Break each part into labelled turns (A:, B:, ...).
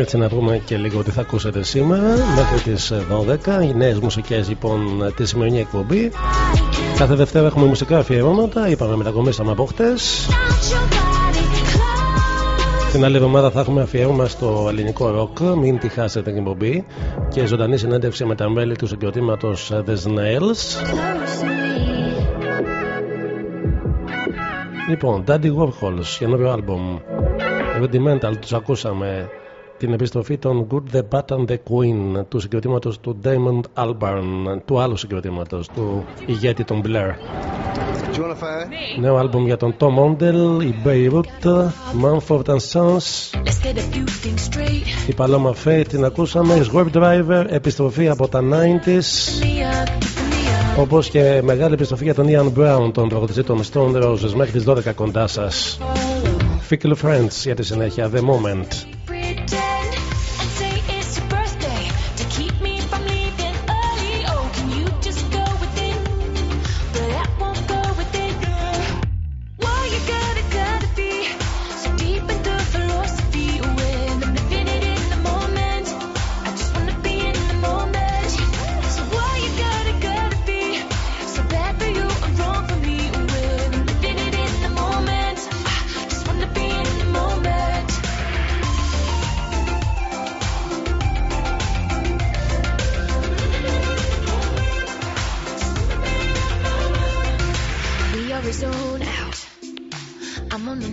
A: Έτσι να πούμε και λίγο τι θα ακούσετε σήμερα μέχρι τις 12 οι νέες μουσικές λοιπόν τη σημερινή εκπομπή. Κάθε Δευτέρα έχουμε μουσικά αφιερώματα. Είπαμε μετακομίσαμε από χτες.
B: Without your body close.
A: την άλλη εβδομάδα θα έχουμε αφιέρωμα στο ελληνικό ροκ. Μην τη χάσετε την εκπομπή. Και ζωντανή συνέντευξη με τα μέλη του συγκροτήματος The Snails.
B: Close to me.
A: Λοιπόν, Daddy Warhols, καινούριο άλμπομ Rudimental, τους ακούσαμε την επιστροφή των Good, The Bad and The Queen του συγκροτήματος του Damon Albarn του άλλου συγκροτήματος του ηγέτη των Blair. Νέο άλμπομ για τον Tom Ondel, η Beirut, Mumford and Sons.
B: Let's get a few things straight.
A: η Paloma Faith την ακούσαμε Swerve Driver, επιστροφή από τα 90s
B: Me up, me up.
A: όπως και μεγάλη επιστροφή για τον Ian Brown τον τραγουδιστή των Stone Roses μέχρι τις 12 κοντά σας. Fickle Friends για τη συνέχεια The Moment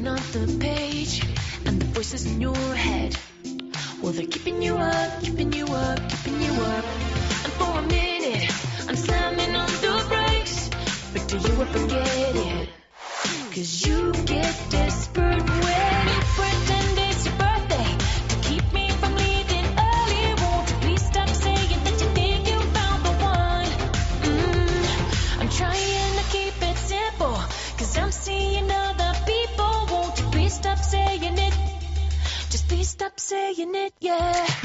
B: On another page, and the voices in your head. Well, they're keeping you up, keeping you up, keeping you up. And for a minute, I'm slamming on the brakes. But do you ever get it? Cause you get desperate when you knit, yeah.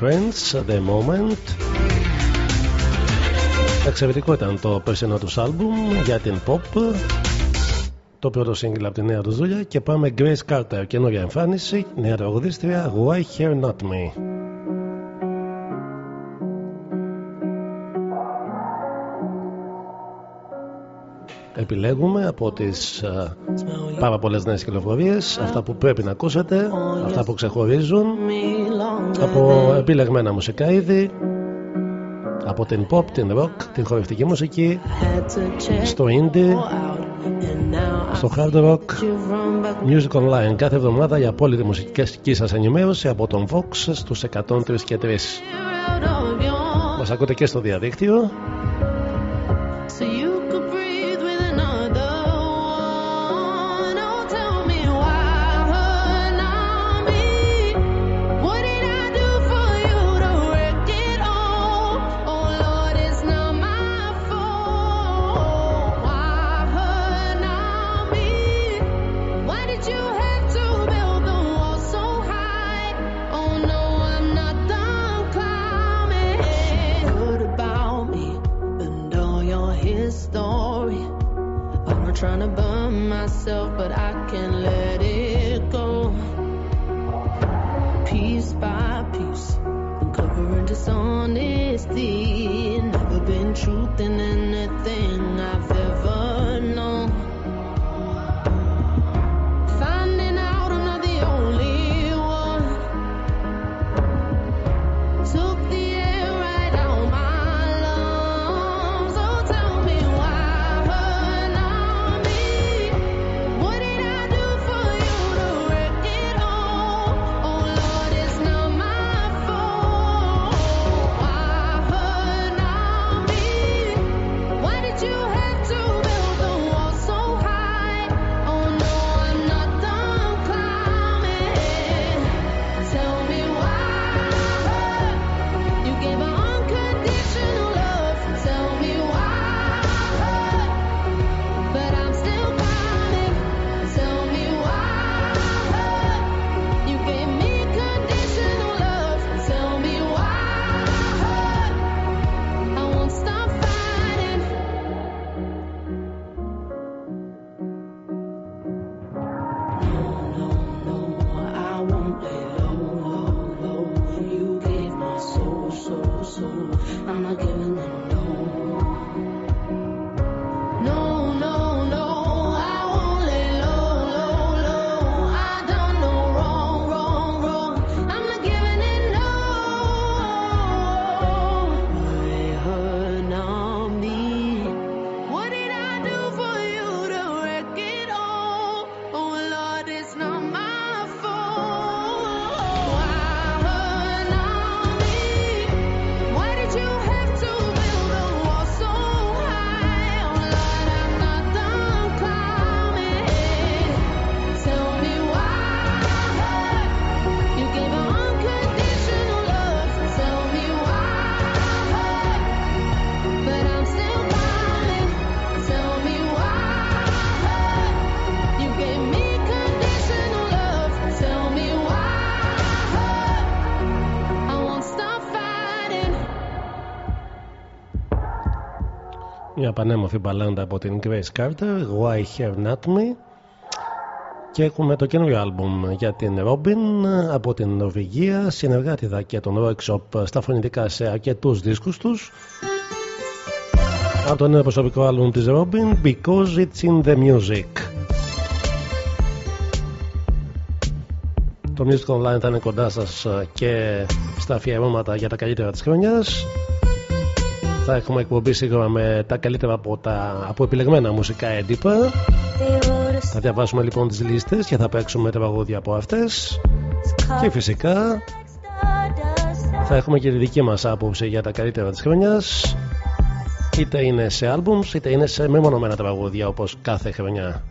C: Friends, The Moment. Εξαιρετικό ήταν το περσινό τους άλμπουμ για την pop. Το πρώτο σύγκλι από τη νέα τους δουλειά και πάμε Grace Carter, καινούργια εμφάνιση, νέα τραγουδίστρια Why Here Not Me. επιλέγουμε από τις α, πάρα πολλές νέες κυκλοφορίες αυτά που πρέπει να ακούσετε αυτά που ξεχωρίζουν από επιλεγμένα μουσικά είδη από την pop, την rock, την χορευτική μουσική στο indie στο hard rock music online κάθε εβδομάδα για απόλυτη μουσική σας ενημέρωση από τον Vox στους 103 και 3 μας ακούτε και στο διαδίκτυο πανέμορφη μπαλάντα από την Grace Carter Why Have Not Me. Και έχουμε το καινούριο άλμπουμ για την Robin από την Νορβηγία. Συνεργάτηδα και τον Rock Shop στα φωνητικά σε αρκετούς δίσκους τους. Από το νέο προσωπικό άλμπουμ της Robin Because It's In The Music. Το Music Online θα είναι κοντά σας και στα αφιερώματα για τα καλύτερα της χρονιάς θα έχουμε εκπομπή σίγουρα με τα καλύτερα από, τα, από επιλεγμένα μουσικά έντυπα. Θα διαβάσουμε λοιπόν τις λίστες και θα παίξουμε τραγούδια από αυτές. Και φυσικά θα έχουμε και τη δική μας άποψη για τα καλύτερα της χρονιάς. Είτε είναι σε albums είτε είναι σε μεμονωμένα τραγούδια όπως κάθε χρονιά.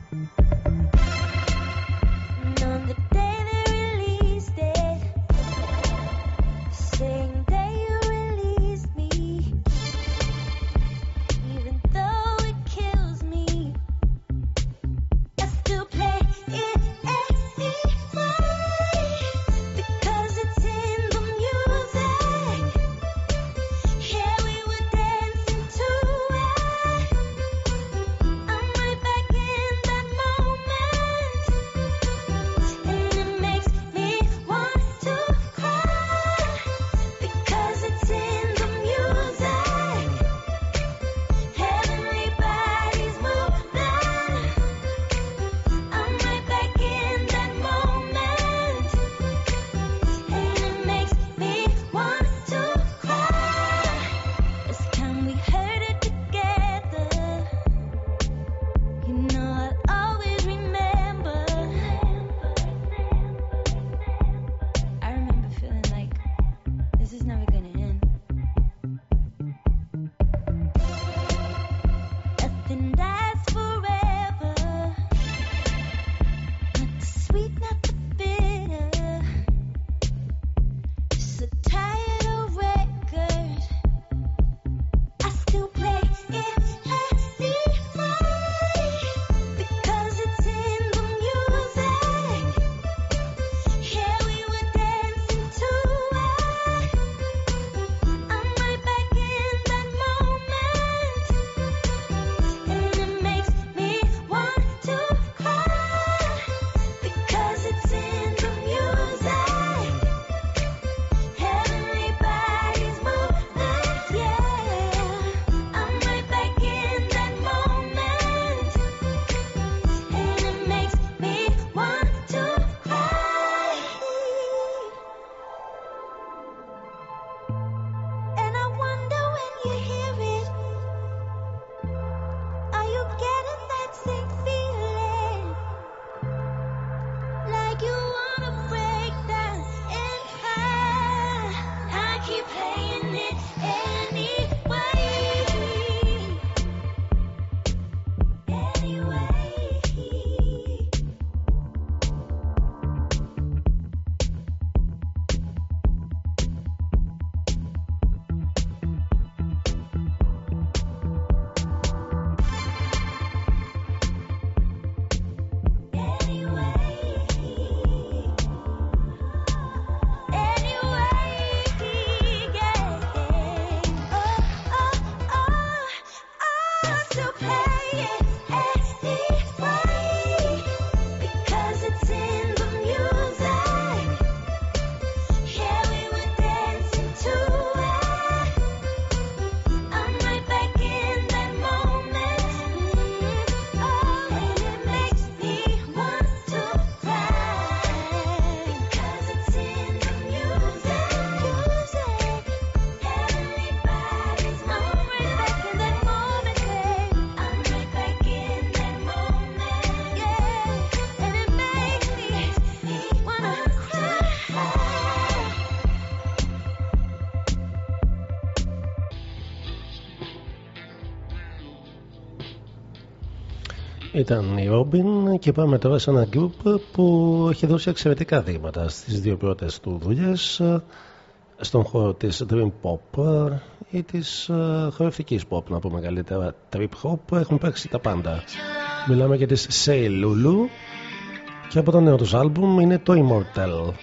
D: Ήταν η Robin και πάμε τώρα σε ένα group που έχει δώσει εξαιρετικά δείγματα στις δύο πρώτες του δουλειές στον χώρο της Dream Pop ή της ε, χορευτικής pop να πούμε καλύτερα. Trip Hop έχουν παίξει τα πάντα. Μιλάμε για τις Say Lulu και από το νέο τους άλμπουμ είναι το Immortal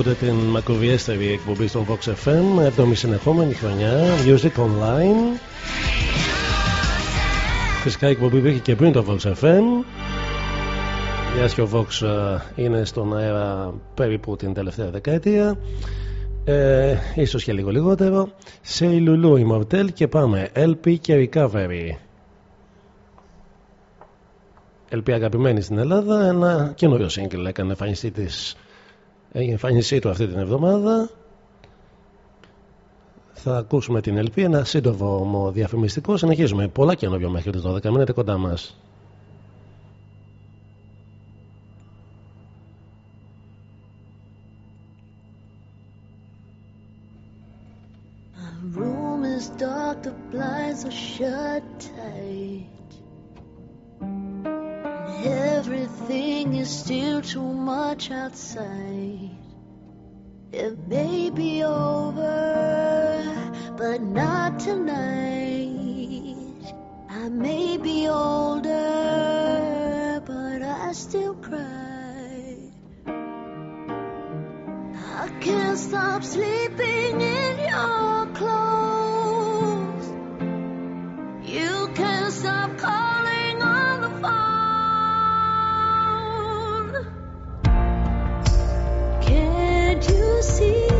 A: Ακούτε την μακροβιέστερη εκπομπή στον Vox FM, 7η συνεχόμενη χρονιά, Music Online. Φυσικά η εκπομπή υπήρχε και πριν το Vox FM. Η και ο Vox ε, είναι στον αέρα περίπου την τελευταία δεκαετία. Ε, ίσως και λίγο λιγότερο. Σε Λουλού Immortel και πάμε. LP και Recovery. LP αγαπημένη στην Ελλάδα, ένα καινούριο σύγκριλ έκανε εμφανιστή της Έγινε εμφάνισή του αυτή την εβδομάδα. Θα ακούσουμε την LP, ένα σύντομο διαφημιστικό. Συνεχίζουμε. Πολλά καινούργια μέχρι το 12. Μείνετε κοντά μας. dark, the blinds are shut Everything is still too much outside. It may be over, but not tonight. I may be older, but I still cry. I can't stop sleeping in your clothes. You can't stop calling.
E: see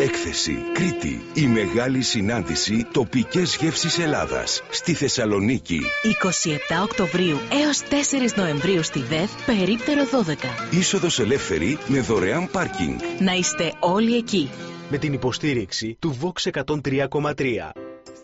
E: Έκθεση Κρήτη. Η μεγάλη συνάντηση τοπικές γεύσεις Ελλάδας στη Θεσσαλονίκη.
B: 27 Οκτωβρίου έως 4 Νοεμβρίου στη ΔΕΘ, περίπτερο 12.
E: Είσοδος ελεύθερη με δωρεάν πάρκινγκ.
B: Να είστε όλοι εκεί.
F: Με την υποστήριξη του Vox 103,3.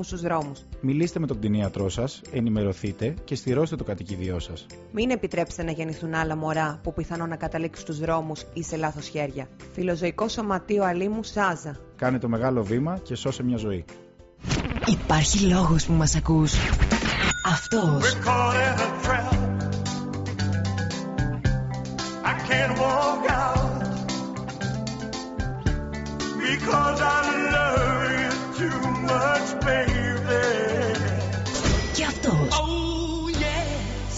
G: στους δρόμους.
H: Μιλήστε με τον κτηνίατρό σας, ενημερωθείτε και στηρώστε το κατοικίδιό σας.
G: Μην επιτρέψετε να γεννηθούν άλλα μωρά που πιθανόν να καταλήξουν στους δρόμους ή σε λάθος χέρια. Φιλοζωικό Σωματείο Αλήμου Σάζα.
H: Κάνε το μεγάλο βήμα και σώσε μια ζωή.
B: Υπάρχει λόγος που μας ακούς. Αυτός.
I: Because I love you too much, baby.
B: Και αυτός.
I: Oh, yes,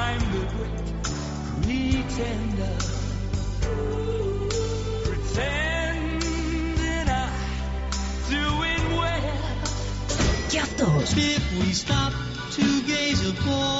I: I'm the great pretender. Pretending I'm doing well.
B: Και αυτός.
I: If we stop to gaze upon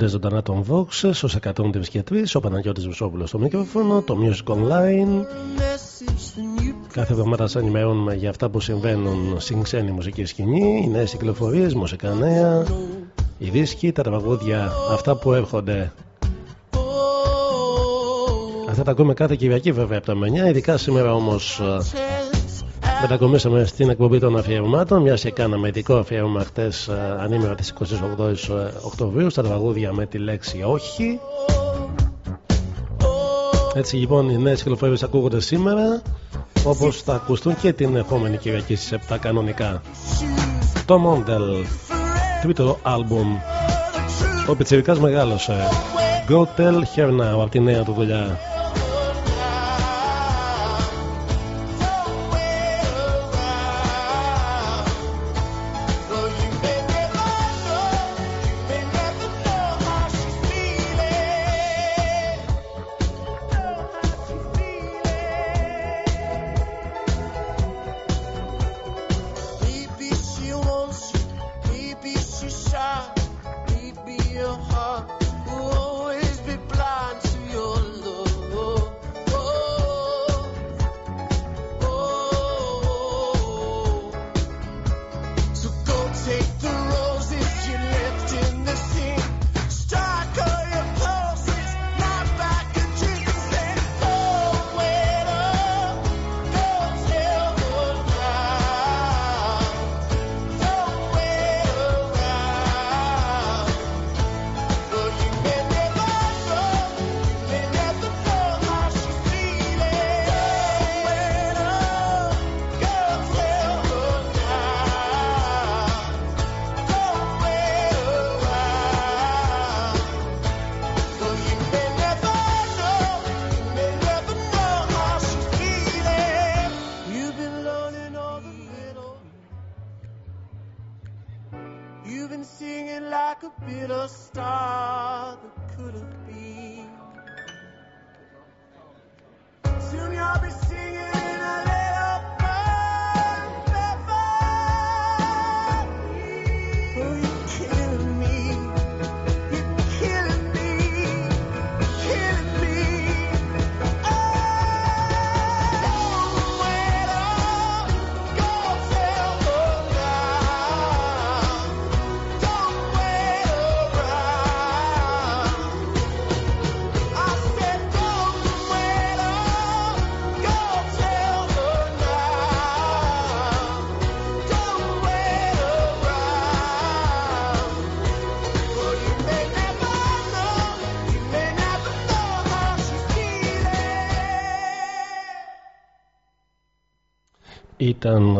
J: Ακούτε ζωντανά τον Vox στους 103 και 3, ο Παναγιώτης Βουσόπουλος στο μικρόφωνο, το Music Online. Κάθε εβδομάδα σας ενημερώνουμε για αυτά που συμβαίνουν στην ξένη μουσική σκηνή, οι νέες κυκλοφορίες, μουσικά νέα, οι δίσκοι, τα τραγούδια, αυτά που έρχονται. Αυτά τα ακούμε κάθε Κυριακή βέβαια από τα 9, ειδικά σήμερα όμως μετακομίσαμε στην εκπομπή των αφιερωμάτων, μια και κάναμε ειδικό αφιέρωμα χτες ανήμερα της 28 Οκτωβρίου στα τραγούδια με τη λέξη Όχι. Έτσι λοιπόν οι νέες κυκλοφορίες ακούγονται σήμερα, όπως θα ακουστούν και την επόμενη Κυριακή στις 7 κανονικά. Το Mondel, τρίτο άλμπουμ. Ο Πιτσιρικάς μεγάλωσε. Go Tell Her Now από τη νέα του δουλειά.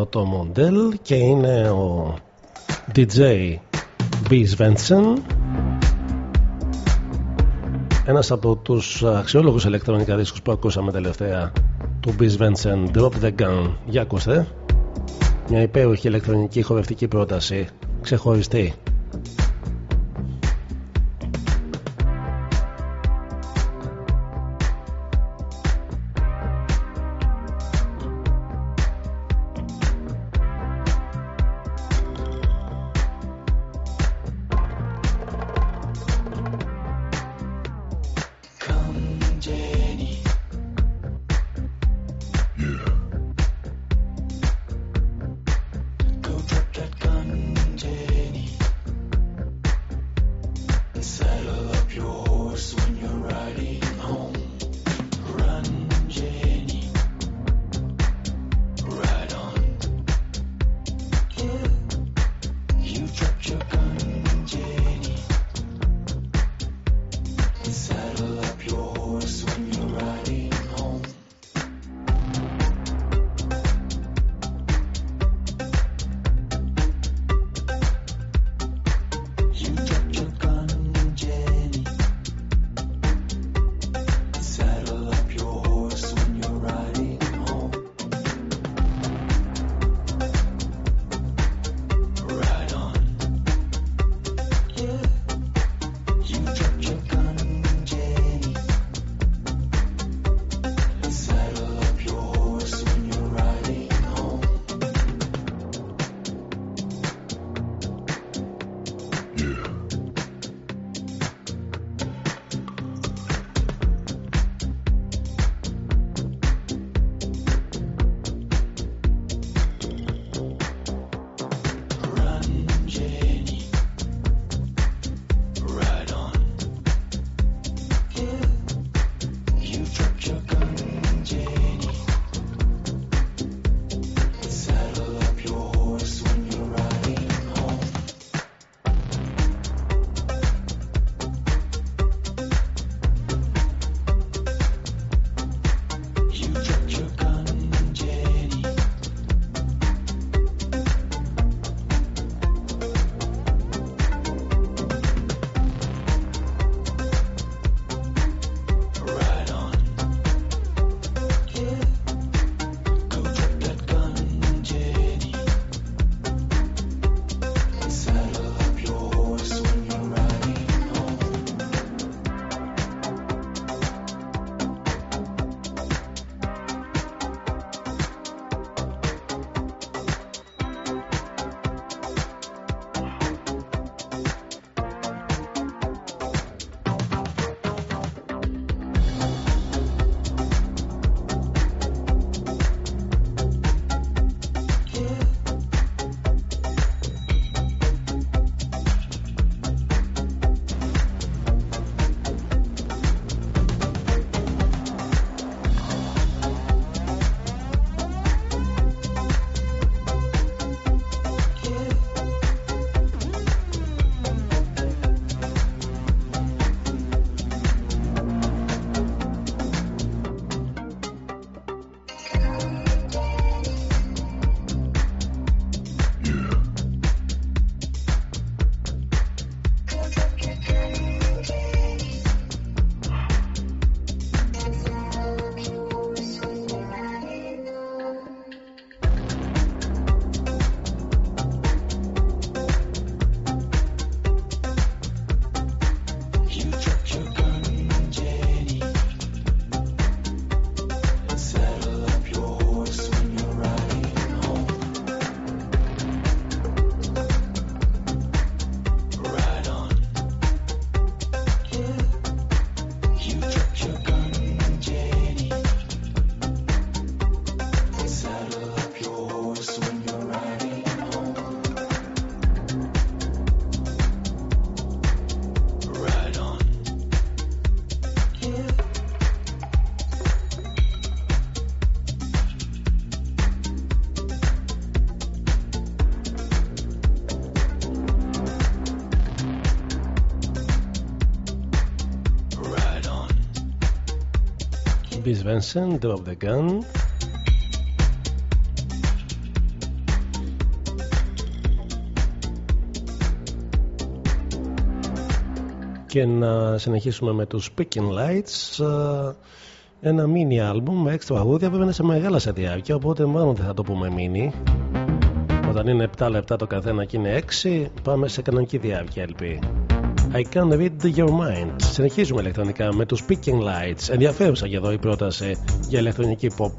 J: Το Mondel και είναι ο DJ B. Svensson ένας από τους αξιόλογους ηλεκτρονικά δίσκους που ακούσαμε τελευταία του B. Svensson Drop the Gun για ακούστε μια υπέροχη ηλεκτρονική χορευτική πρόταση ξεχωριστή
A: Bis Vincent, Drop the Gun. Και να συνεχίσουμε με τους Speaking Lights ε, ένα mini album με έξτρα τραγούδια βέβαια είναι σε μεγάλα σε διάρκεια οπότε μάλλον δεν θα το πούμε mini όταν είναι 7 λεπτά το καθένα και είναι 6 πάμε σε κανονική διάρκεια LP I can read your mind. Συνεχίζουμε ηλεκτρονικά με τους Speaking Lights. Ενδιαφέρουσα για εδώ η πρόταση για ηλεκτρονική pop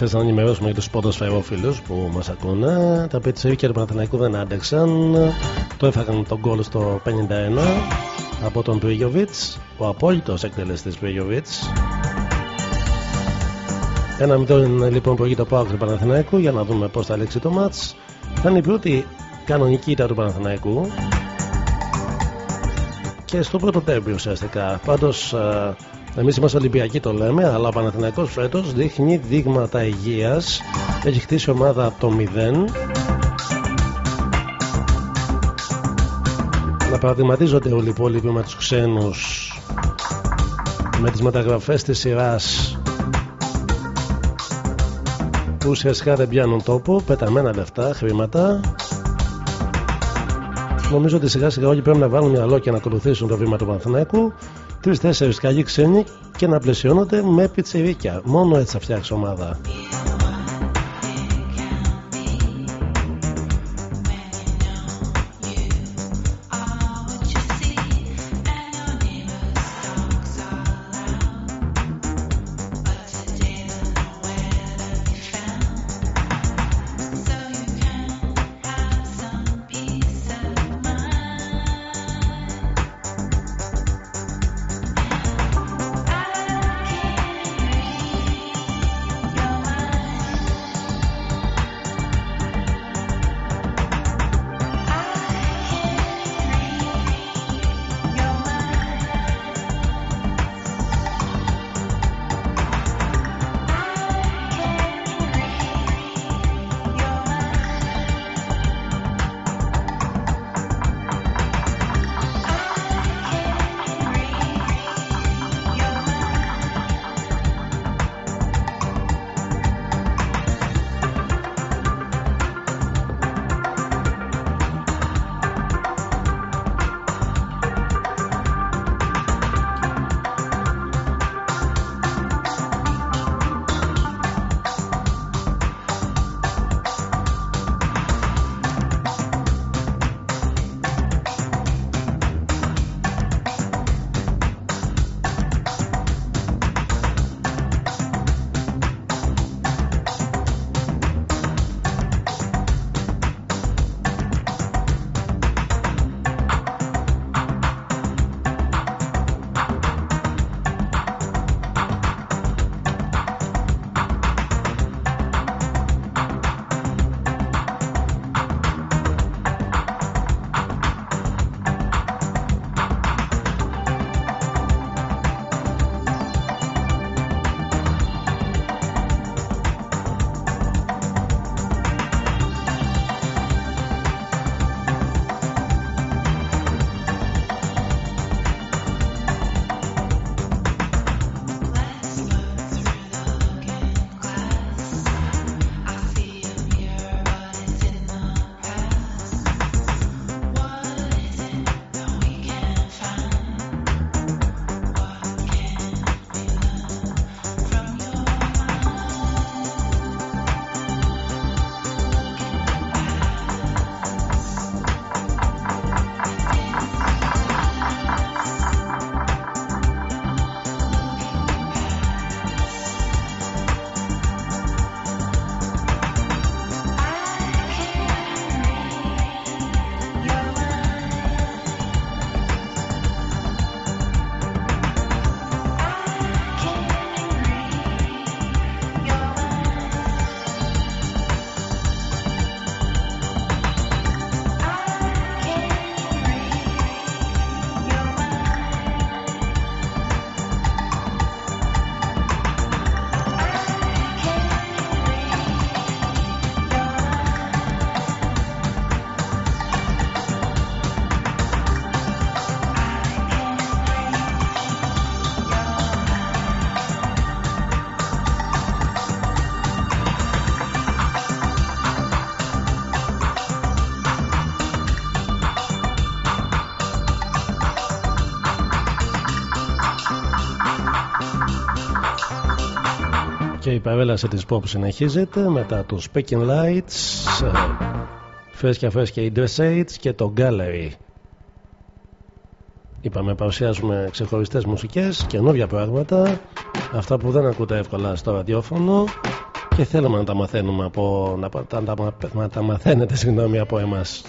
A: Μάλιστα, να ενημερώσουμε για του ποδοσφαιρόφιλου που μας ακούνε. Τα πιτσίρια του Παναθηναϊκού δεν άντεξαν. Το έφαγαν τον κόλ στο 51 από τον Πρίγιοβιτ, ο απόλυτος εκτελεστής Πρίγιοβιτ. Ένα μηδέν λοιπόν προηγεί το πάω του Παναθηναϊκού για να δούμε πώς θα λήξει το μάτς. Θα είναι η πρώτη κανονική ήττα του Παναθηναϊκού και στο πρώτο τέρμπι ουσιαστικά. Πάντως Εμείς είμαστε Ολυμπιακοί το λέμε, αλλά ο Παναθηναϊκός φέτος δείχνει δείγματα υγείας. Έχει χτίσει ομάδα από το 0. Να παραδειγματίζονται όλοι οι υπόλοιποι με τους ξένους με τις μεταγραφές της σειράς που ουσιαστικά δεν πιάνουν τόπο, πεταμένα λεφτά, χρήματα. Νομίζω ότι σιγά σιγά όλοι πρέπει να βάλουν μυαλό και να ακολουθήσουν το βήμα του Παναθηναϊκού τρει-τέσσερι καλοί ξένοι και να πλαισιώνονται με πιτσιρίκια. Μόνο έτσι θα φτιάξει ομάδα.
B: Παρέλαση της pop συνεχίζεται μετά τους Speaking Lights, ε, φρέσκια φρέσκια η Dress και το Gallery. Είπαμε παρουσιάζουμε ξεχωριστές μουσικές, καινούργια πράγματα, αυτά που δεν ακούτε εύκολα στο ραδιόφωνο και θέλουμε να τα μαθαίνουμε από, να, να, να, να τα μαθαίνετε συγγνώμη από εμάς.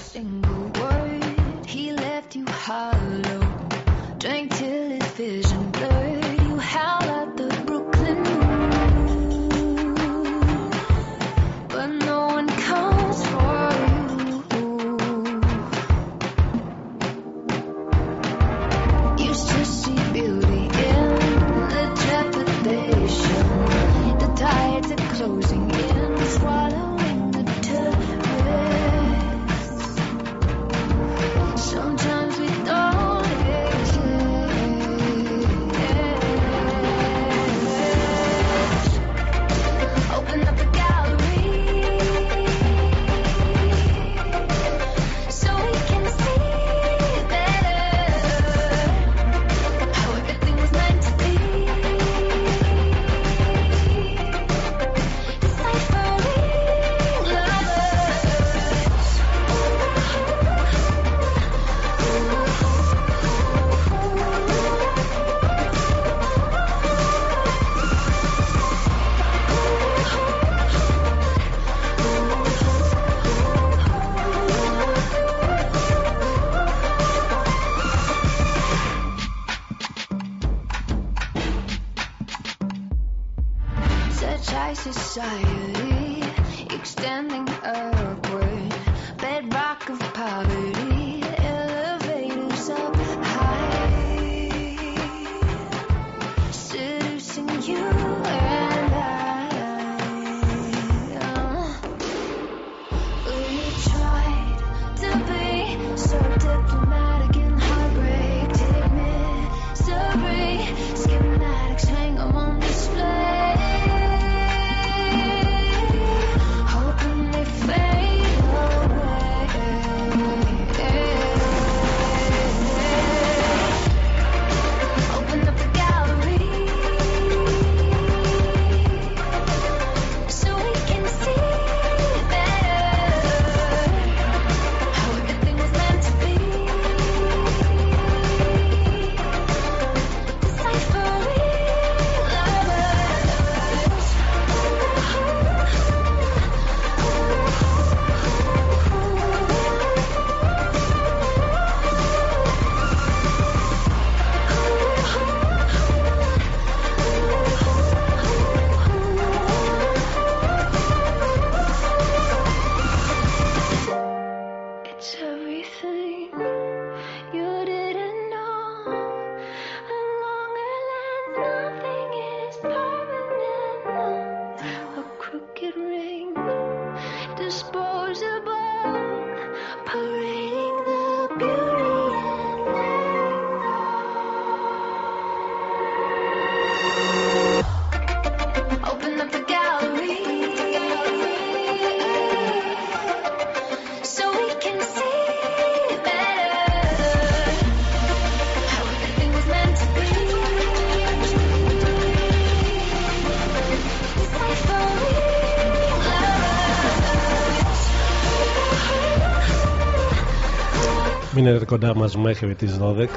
B: Μείνετε κοντά μας μέχρι τις 12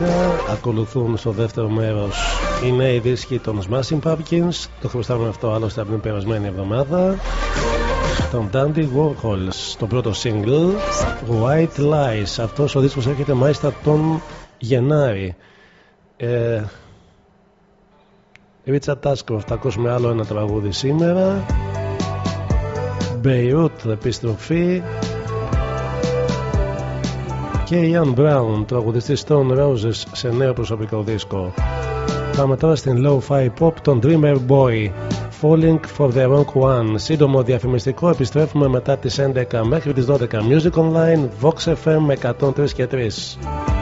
B: Ακολουθούν στο δεύτερο μέρος Οι νέοι δίσκοι των Smashing Pumpkins. Το χρωστάμε αυτό άλλωστε από την περασμένη εβδομάδα. Τον Dandy Warhols Το πρώτο single White Lies. Αυτός ο δίσκος έρχεται μάλιστα τον Γενάρη. Ε, Richard Ashcroft Θα ακούσουμε άλλο ένα τραγούδι σήμερα. Beirut επιστροφή. και Ian Brown, τραγουδιστής Stone Roses σε νέο προσωπικό δίσκο. Πάμε τώρα στην low-fi pop των Dreamer Boy Falling for the Wrong One. Σύντομο διαφημιστικό επιστρέφουμε μετά τις 11 μέχρι τις 12 Music Online Vox FM 103 και 3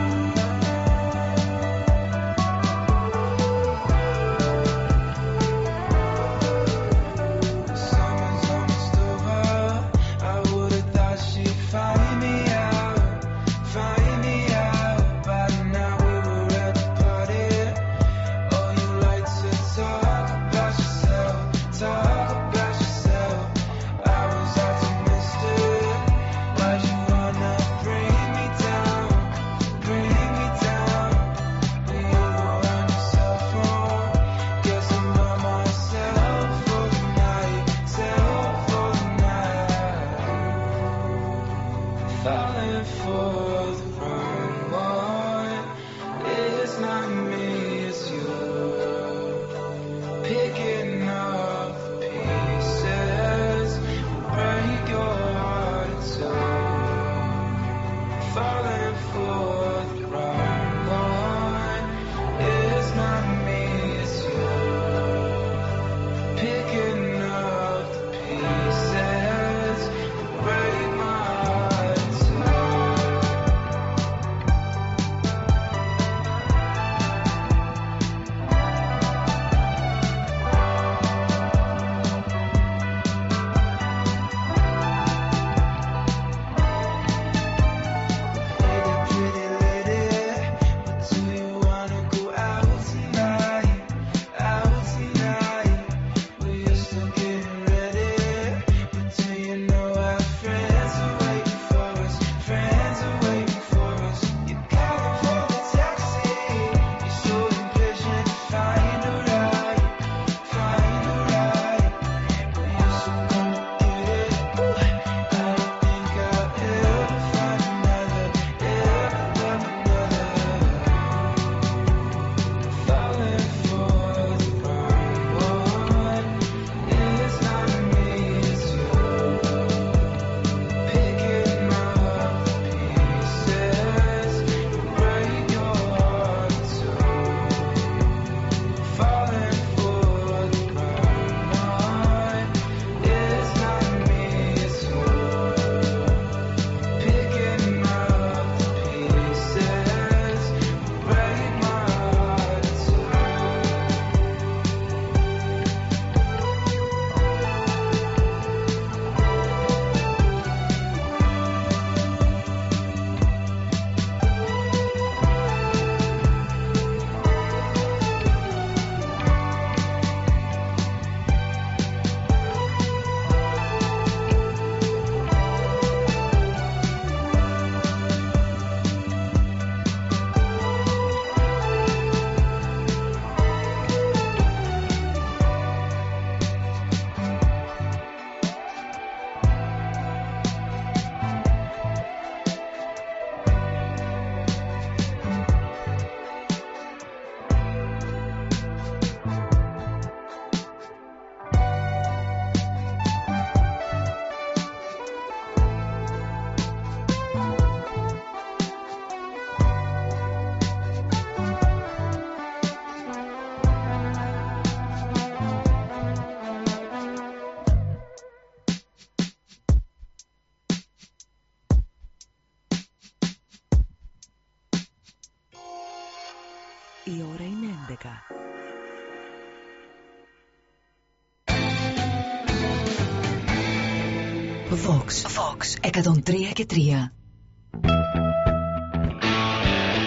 B: Vox. Vox 103 και 3.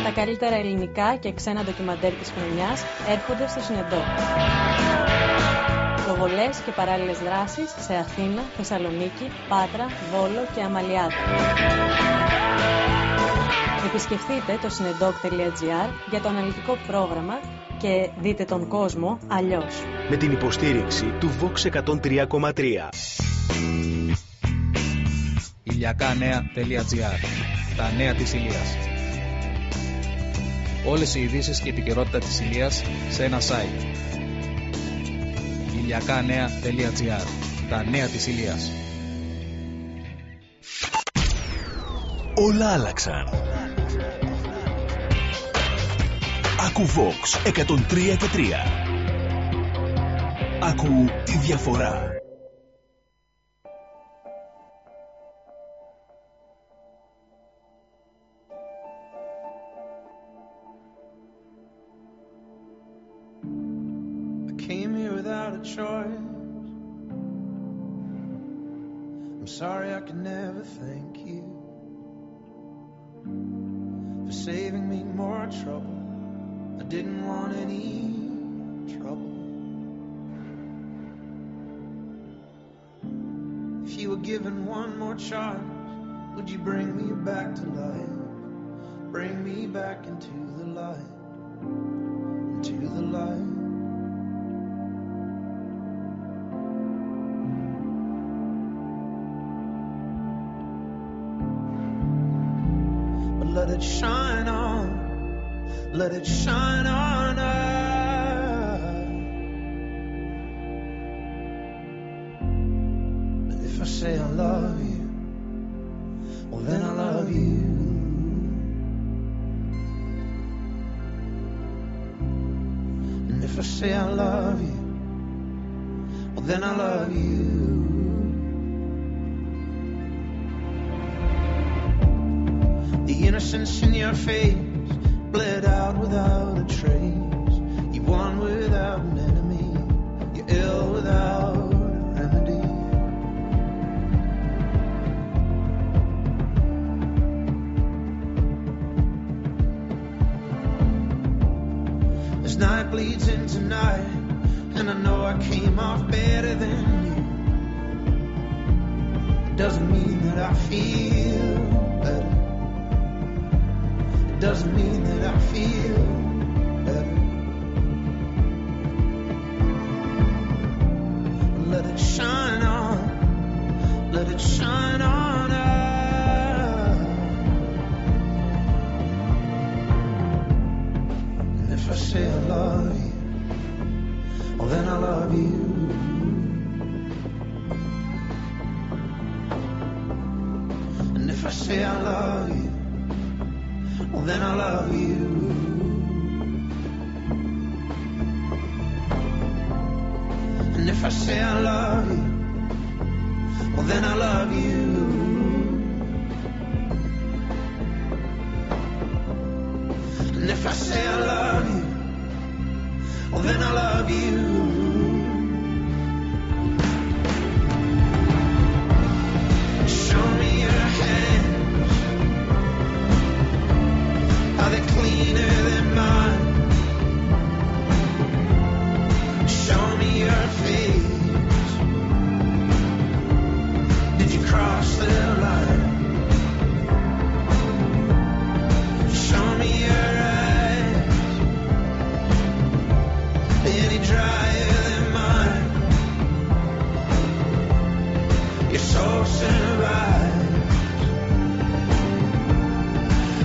K: Τα καλύτερα ελληνικά και ξένα ντοκιμαντέρ της χρονιάς έρχονται στο Συνεντό. Προβολές και παράλληλες δράσεις σε Αθήνα, Θεσσαλονίκη, Πάτρα, Βόλο και Αμαλιάδα. Επισκεφτείτε το συνεντόκ.gr για το αναλυτικό πρόγραμμα και δείτε τον κόσμο αλλιώς.
F: Με την υποστήριξη του Vox 103,3.
L: ηλιακάνέα.gr Τα νέα της Ηλίας Όλες οι ειδήσεις και επικαιρότητα της Ηλίας σε ένα site ηλιακάνέα.gr Τα νέα της Ηλίας
E: Όλα άλλαξαν. Ακού Vox 103 και 3. Ακού τη διαφορά.
M: Can never thank you for saving me more trouble. I didn't want any trouble. If you were given one more chance, would you bring me back to life? Bring me back into the light, into the light. It shine on, let it shine on us. And if I say I love you, well then I love you. And if I say I love you, well then I love you. fade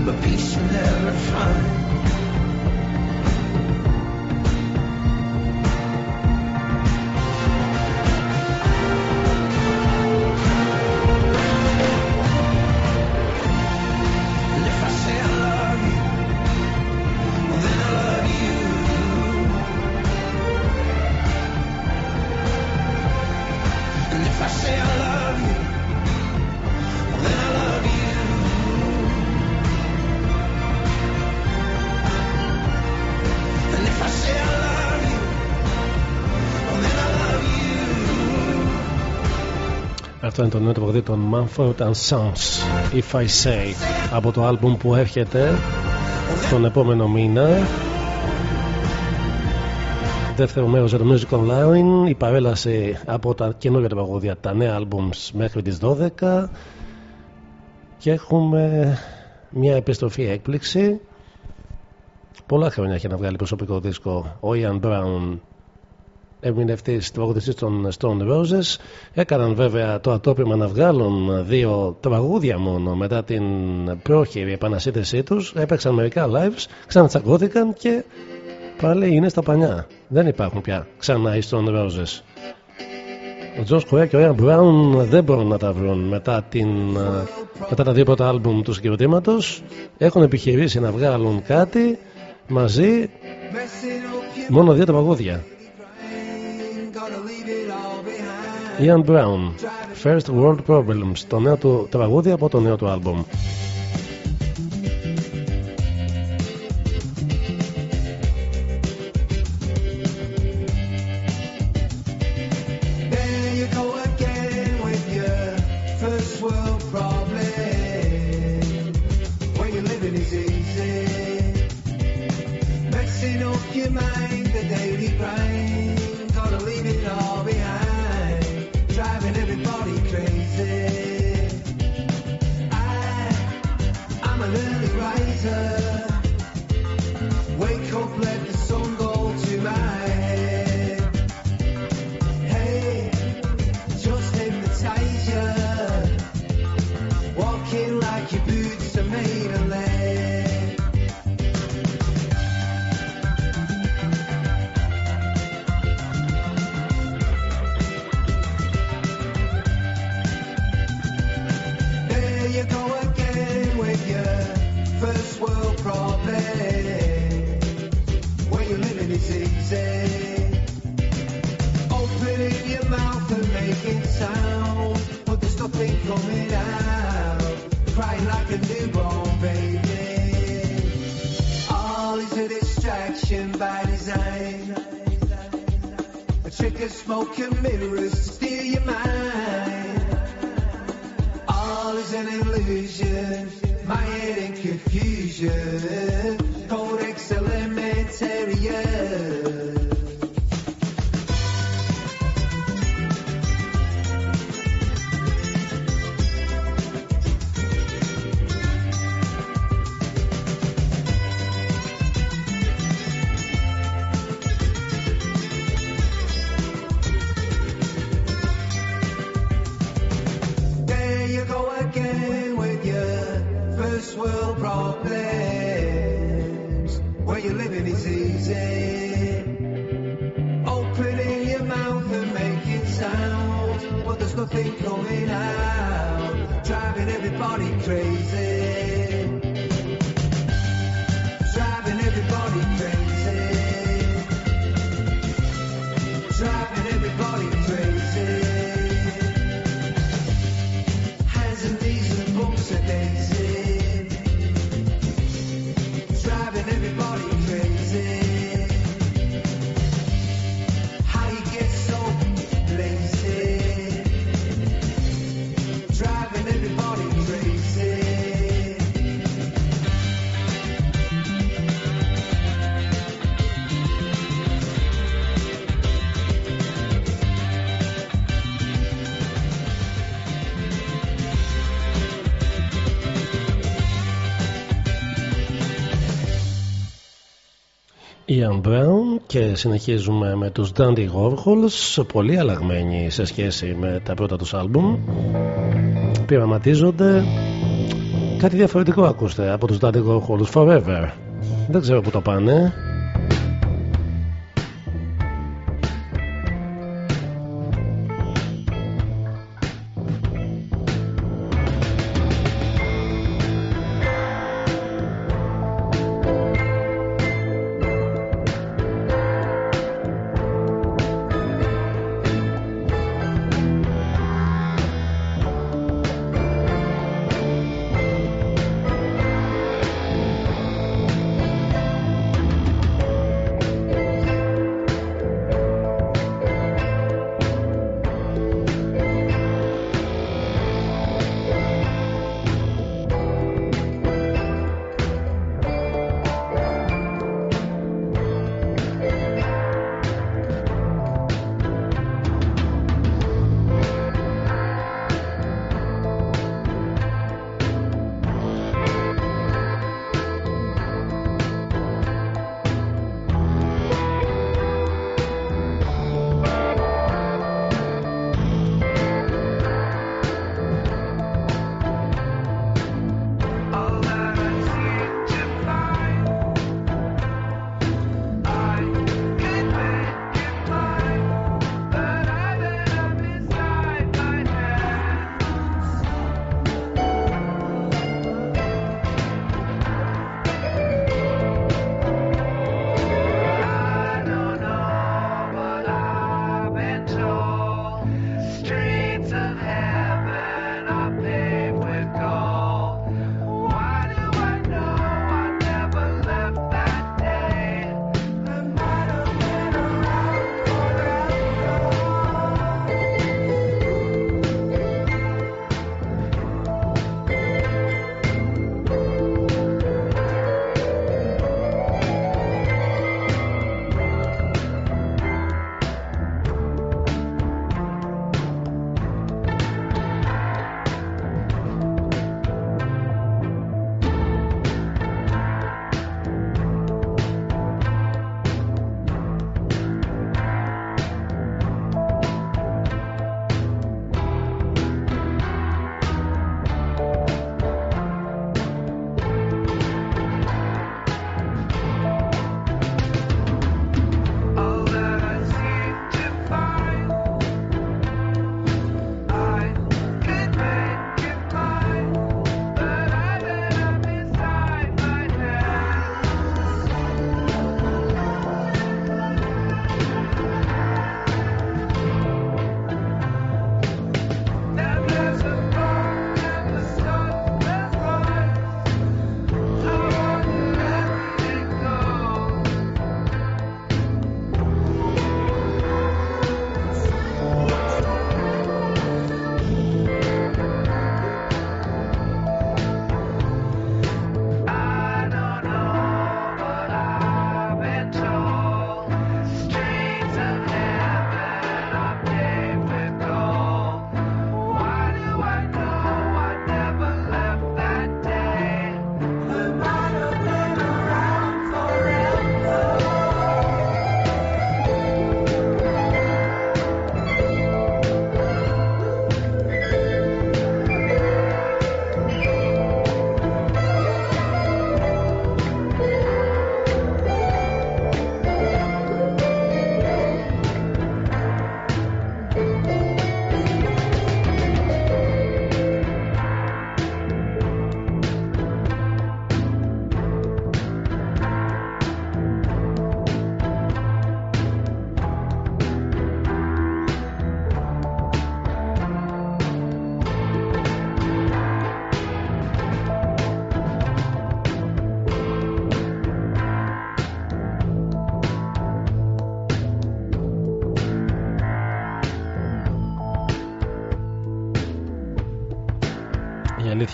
M: but peace you never find.
A: Αυτό είναι το νέο τραγουδί των Mumford and Sons If I Say από το άλμπουμ που έρχεται τον επόμενο μήνα. Δεύτερο μέρος για το Music Online η παρέλαση από τα καινούργια τραγούδια τα νέα άλμπουμς μέχρι τις 12 και έχουμε μια επιστροφή έκπληξη. Πολλά χρόνια έχει να βγάλει προσωπικό δίσκο ο Ian Brown ερμηνευτή τραγουδιστή των Stone Roses. Έκαναν βέβαια το ατόπιμα να βγάλουν δύο τραγούδια μόνο μετά την πρόχειρη επανασύνθεσή τους. Έπαιξαν μερικά lives, ξανατσακώθηκαν και πάλι είναι στα πανιά. Δεν υπάρχουν πια ξανά οι Stone Roses. Ο Τζος Κορέα και ο Ian Brown δεν μπορούν να τα βρουν μετά, την, μετά τα δύο πρώτα άλμπουμ του συγκροτήματος. Έχουν επιχειρήσει να βγάλουν κάτι μαζί μόνο δύο τραγούδια. Ian Brown, First World Problems, το νέο του τραγούδι από το νέο του άλμπομ. Ian και συνεχίζουμε με τους Dandy Warhols πολύ αλλαγμένοι σε σχέση με τα πρώτα τους άλμπουμ. Πειραματίζονται. Κάτι διαφορετικό ακούστε από τους Dandy Warhols Forever. Δεν ξέρω που το πάνε.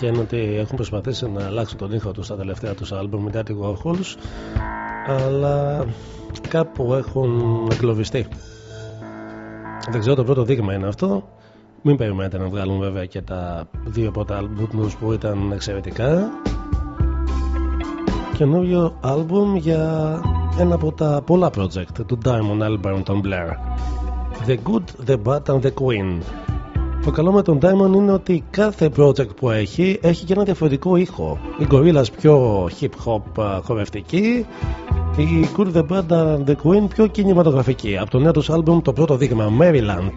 N: αλήθεια είναι ότι έχουν προσπαθήσει να αλλάξουν τον ήχο τους στα τελευταία τους άλμπουμ μετά τη Warhols αλλά κάπου έχουν εγκλωβιστεί. Δεν ξέρω το πρώτο δείγμα είναι αυτό. Μην περιμένετε να βγάλουν βέβαια και τα δύο πρώτα άλμπουμ που ήταν εξαιρετικά. Καινούριο άλμπουμ για ένα από τα πολλά project του Diamond Albarn Blair. The Good, The Bad and The Queen. Το καλό με τον Diamond είναι ότι κάθε project που έχει έχει και ένα διαφορετικό ήχο. Η Gorillaz πιο hip hop ε, χορευτική, η Cool the Band Queen πιο κινηματογραφική. Από το νέο τους άλμπουμ το πρώτο δείγμα Maryland.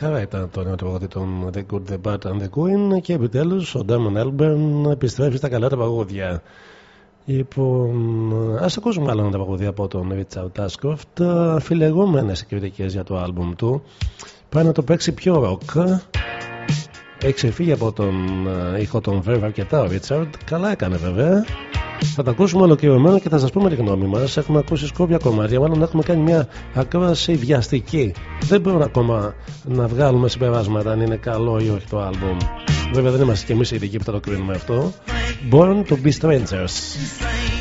N: μεγάλη χαρά ήταν το νέο τραγούδι των The Good, The Bad and The Queen και επιτέλους ο Damon Έλμπερν επιστρέφει στα καλά τα παγόδια.
M: Λοιπόν, ας ακούσουμε άλλα τα παγόδια από τον Richard Τάσκοφτ. Φιλεγόμενες οι κριτικές για το άλμπουμ του. Πάει να το παίξει πιο ροκ. Έχει ξεφύγει από τον ε, ήχο των Βέβαια αρκετά ο Richard. Καλά έκανε βέβαια θα τα ακούσουμε ολοκληρωμένο και θα σας πούμε τη γνώμη μας. Έχουμε ακούσει σκόπια κομμάτια, μάλλον έχουμε κάνει μια ακρόαση βιαστική. Δεν μπορούμε ακόμα να βγάλουμε συμπεράσματα αν είναι καλό ή όχι το album. Βέβαια δεν είμαστε κι εμείς οι ειδικοί που θα το κρίνουμε αυτό. Born to be strangers.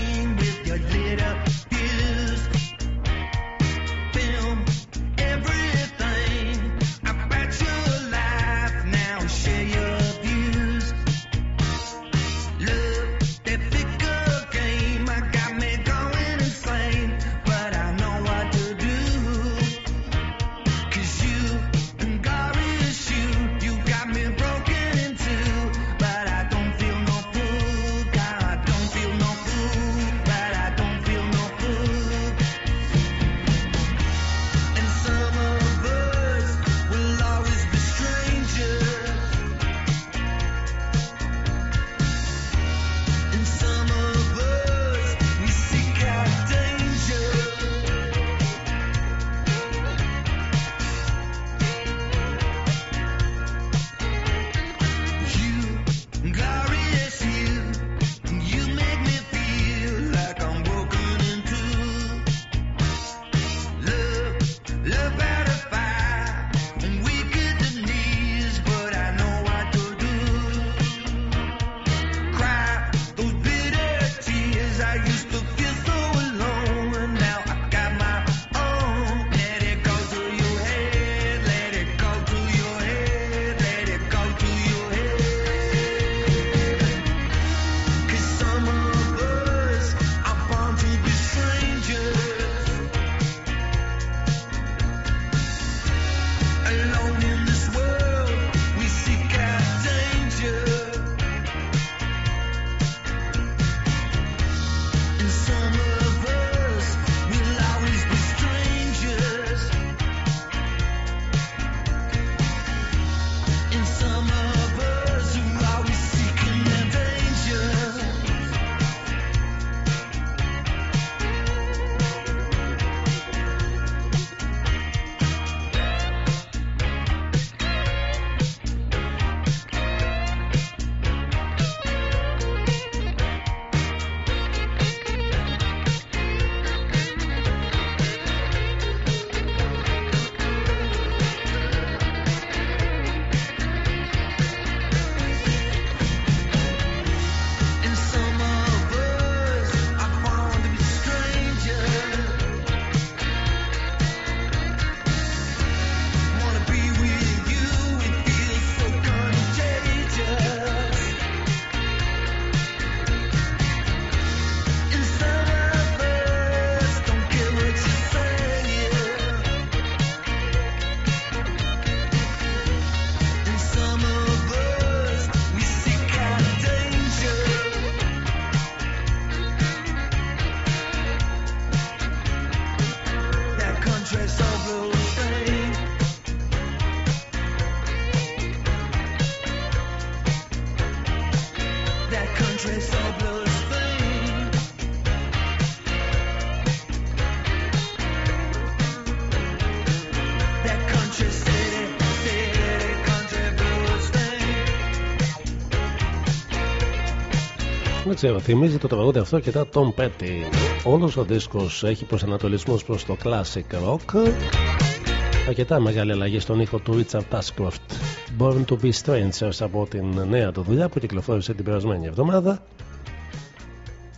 M: Ξέρω, θυμίζει το τραγούδι αυτό αρκετά Tom Petty. Όλος ο δίσκος έχει προσανατολισμού προς το classic rock. Αρκετά μεγάλη αλλαγή στον ήχο του Richard Ashcroft. Born to be Strangers από την νέα του δουλειά που κυκλοφόρησε την περασμένη εβδομάδα.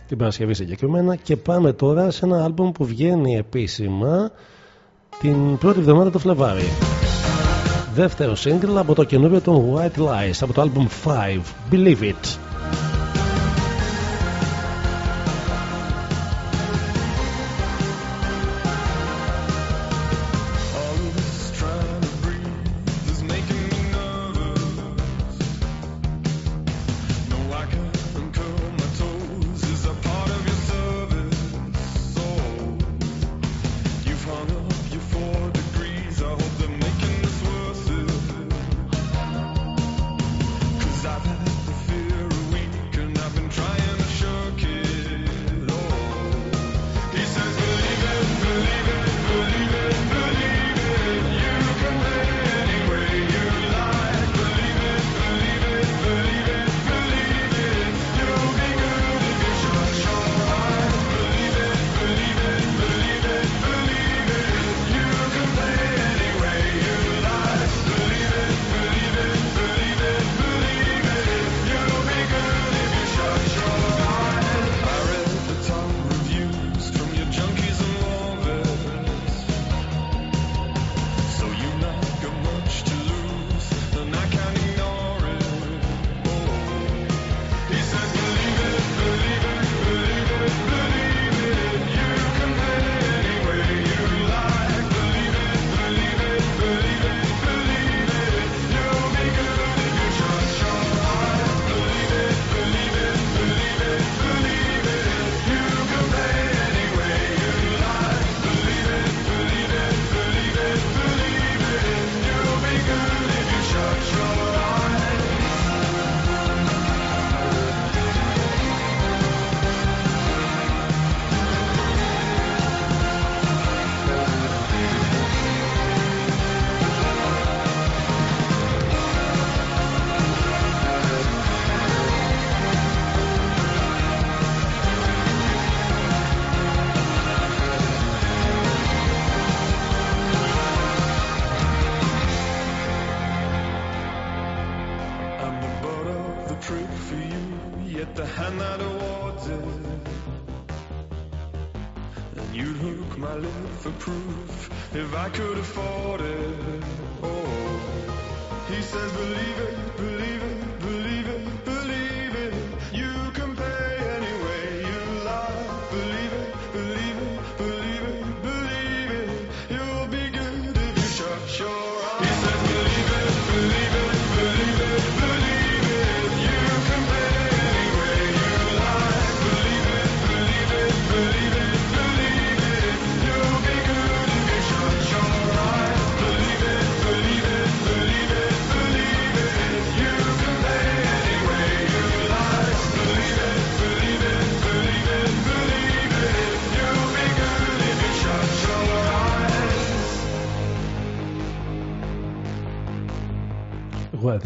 M: Την Παρασκευή συγκεκριμένα. Και πάμε τώρα σε ένα άλμπομ που βγαίνει επίσημα την πρώτη εβδομάδα του Φλεβάρι. Δεύτερο σύγκριλ από το καινούριο των White Lies από το άλμπουμ 5 Believe It.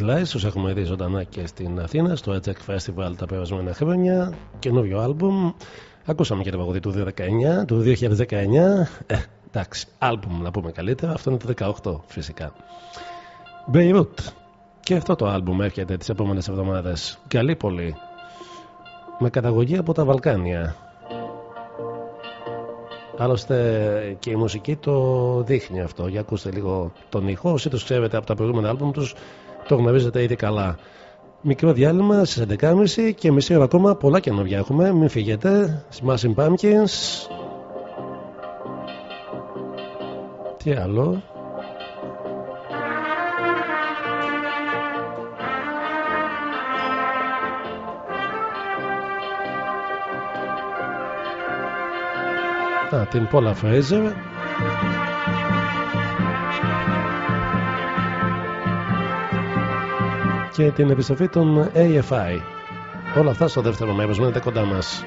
A: Lies, τους έχουμε δει ζωντανά και στην Αθήνα, στο Edgec Festival τα περασμένα χρόνια. Καινούριο άλμπουμ. Ακούσαμε και το παγωδί του 2019, του 2019. Ε, εντάξει, άλμπουμ να πούμε καλύτερα. Αυτό είναι το 18 φυσικά. Beirut. Και αυτό το άλμπουμ έρχεται τις επόμενες εβδομάδες. Καλύπολη. Με καταγωγή από τα Βαλκάνια. Άλλωστε και η μουσική το δείχνει αυτό. Για ακούστε λίγο τον ήχο. Όσοι τους ξέρετε από τα προηγούμενα άλμπουμ τους, το γνωρίζετε ήδη καλά. Μικρό διάλειμμα στις 11.30 και μισή ώρα ακόμα. Πολλά καινούργια έχουμε. Μην φύγετε. Smashing Pumpkins. Τι άλλο; Α, την Paula Fraser. Και την επιστροφή των AFI. Όλα αυτά στο δεύτερο μέρος. Μείνετε κοντά μας.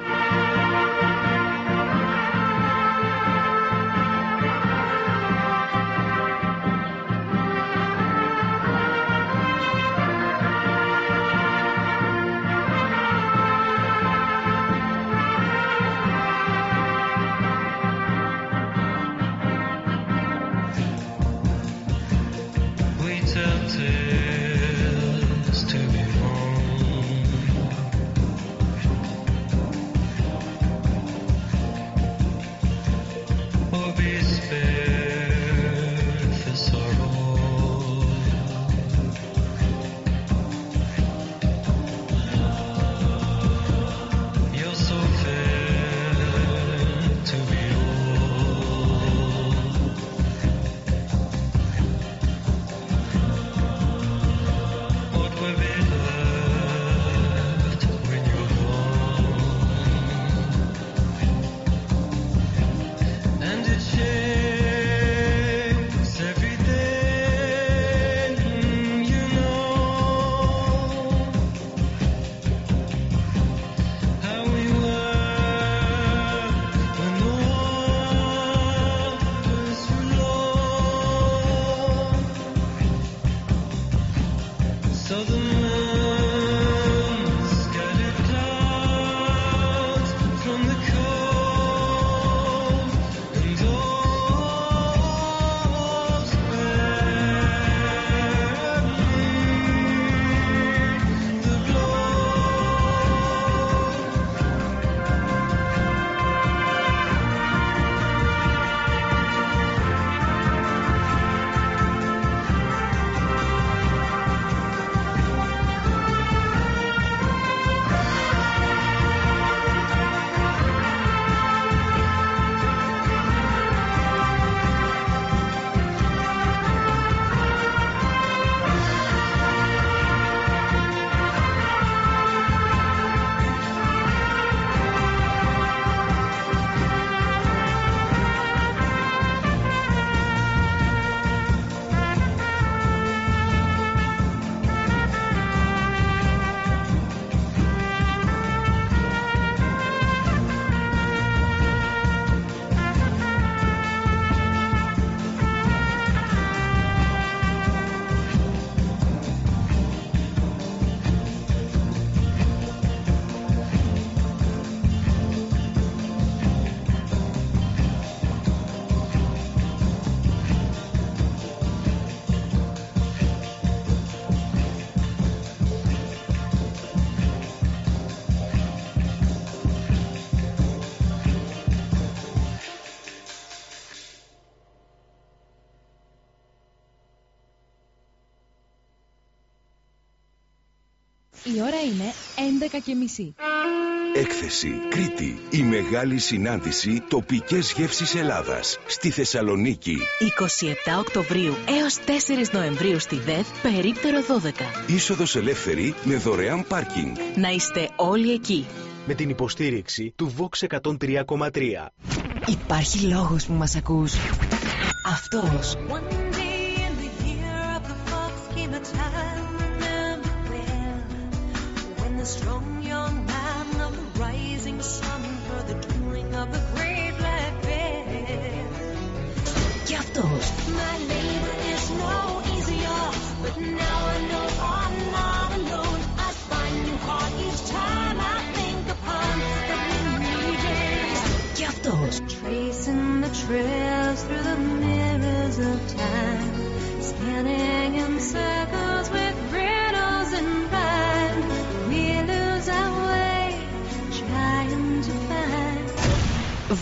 E: Έκθεση Κρήτη. Η μεγάλη συνάντηση τοπικές γεύσεις Ελλάδας. Στη Θεσσαλονίκη.
B: 27 Οκτωβρίου έως 4 Νοεμβρίου στη ΔΕΘ, περίπτερο 12.
E: Είσοδος ελεύθερη με δωρεάν πάρκινγκ.
B: Να είστε όλοι εκεί.
F: Με την υποστήριξη του Vox 103,3.
B: Υπάρχει λόγος που μας ακούς. Αυτός.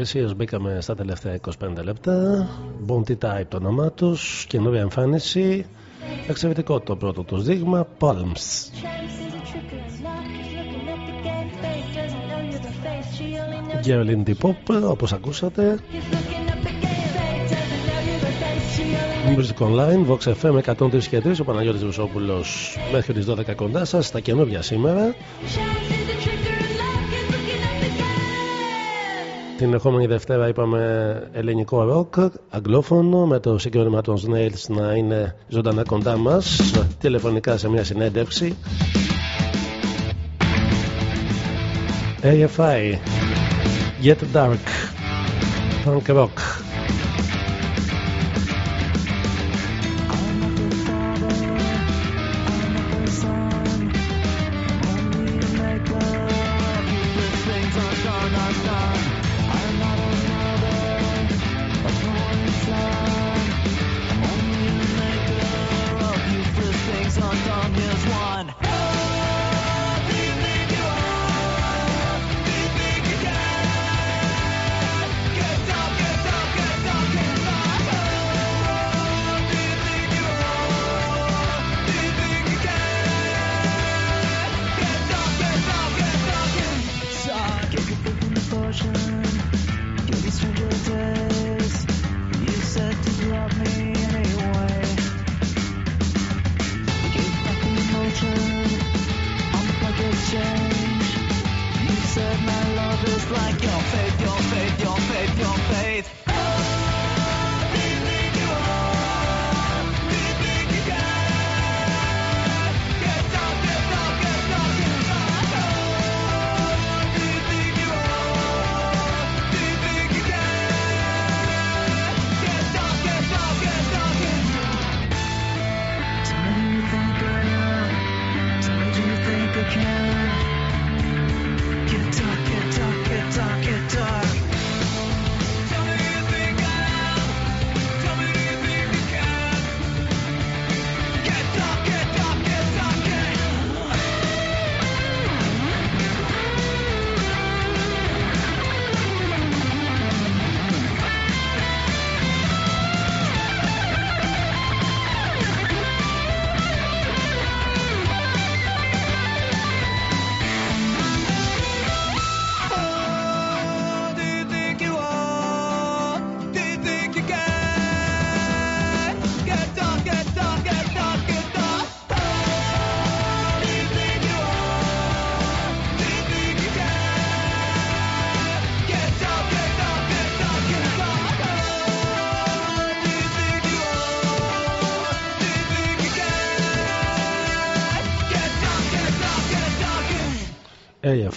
A: Εσύ μπήκαμε στα τελευταία 25 λεπτά Bounty Type το όνομά τους. Καινούρια εμφάνιση Εξαιρετικό το πρώτο τους δείγμα Palms Geraldine D. όπω όπως ακούσατε Music Online, Vox FM 103 και 3 Ο Παναγιώτης Βουσόπουλος μέχρι τις 12 κοντά σας Στα καινούργια σήμερα Την ερχόμενη Δευτέρα είπαμε ελληνικό ροκ, αγγλόφωνο, με το συγκρότημα των Snails να είναι ζωντανά κοντά μας, τηλεφωνικά σε μια συνέντευξη. AFI Get Dark Punk Rock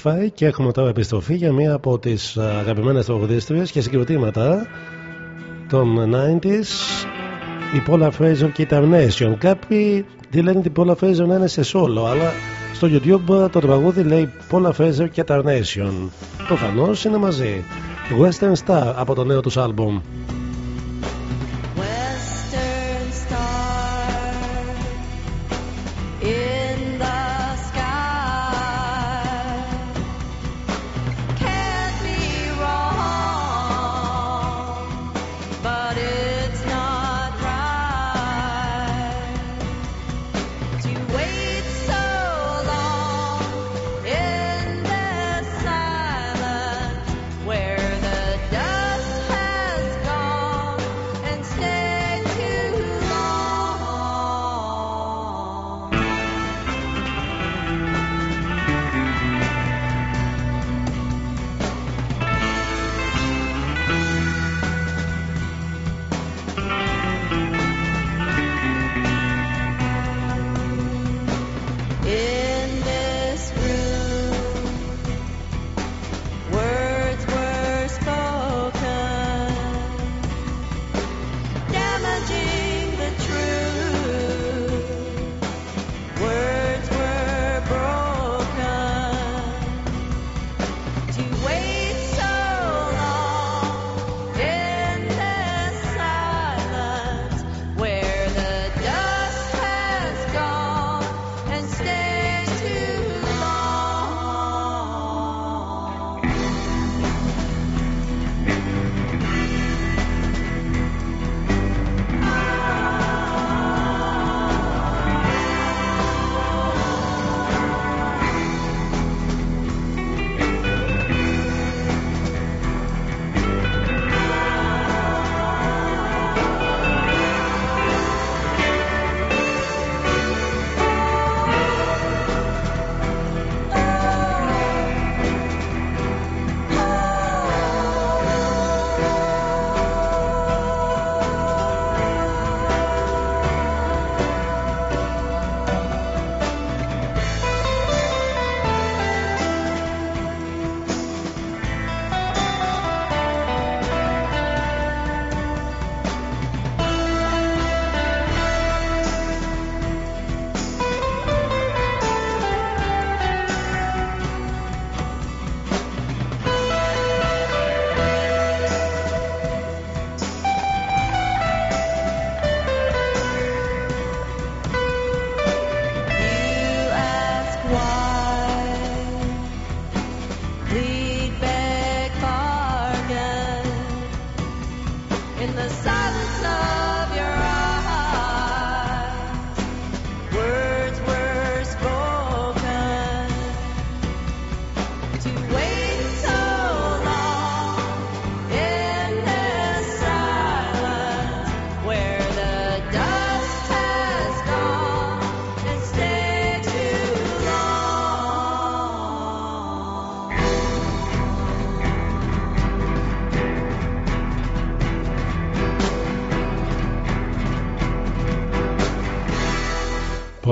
A: EFI και έχουμε τώρα επιστροφή για μία από τις αγαπημένες τραγουδίστριες και συγκροτήματα των 90s η Paula Fraser και η Tarnation κάποιοι τι λένε την Paula Fraser να είναι σε solo αλλά στο YouTube το τραγούδι λέει Paula Fraser και Tarnation προφανώς είναι μαζί. Western Star από το νέο τους άλμπουμ